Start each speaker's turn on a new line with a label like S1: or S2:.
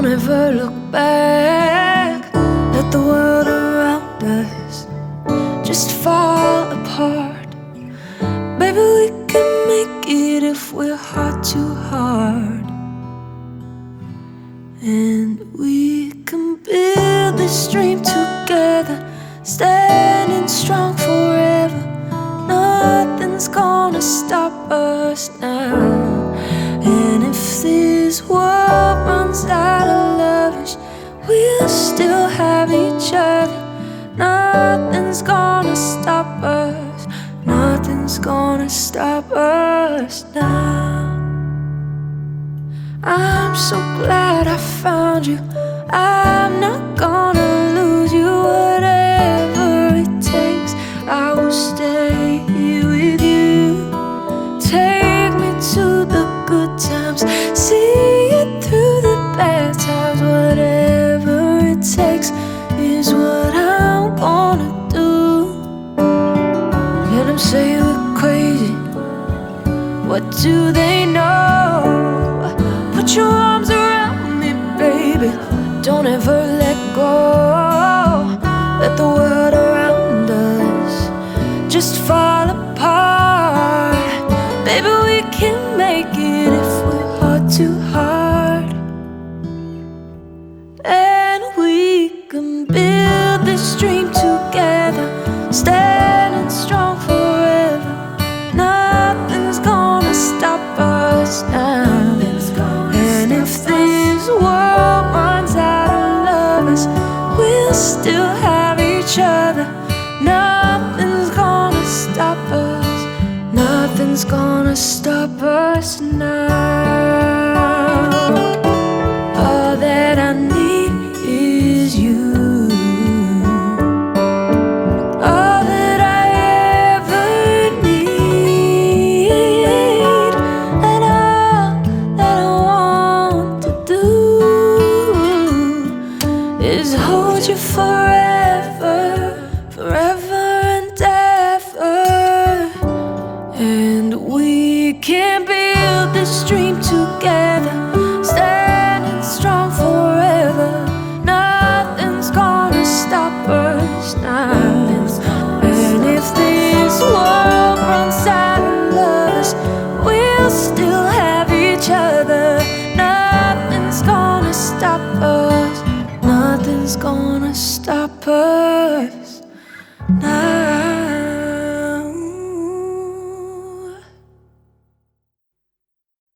S1: Don't ever look back. Let the world around us just fall apart. Baby, we can make it if we're hard to hard. Still have each other. Nothing's gonna stop us. Nothing's gonna stop us now. I'm so glad I found you. I'm not gonna What do they know? Put your arms around me, baby. Don't ever let go. Let the world around us just fall apart. Baby, we can make it if we're hard to hard. Nothing's gonna stop us now. All that I need is you. All that I ever need, and all that I want to do is hold you forever, we can build this dream together, standing strong forever. Nothing's gonna stop us now. And if this world runs out of lovers, we'll still have each other. Nothing's gonna stop us. Nothing's gonna stop us.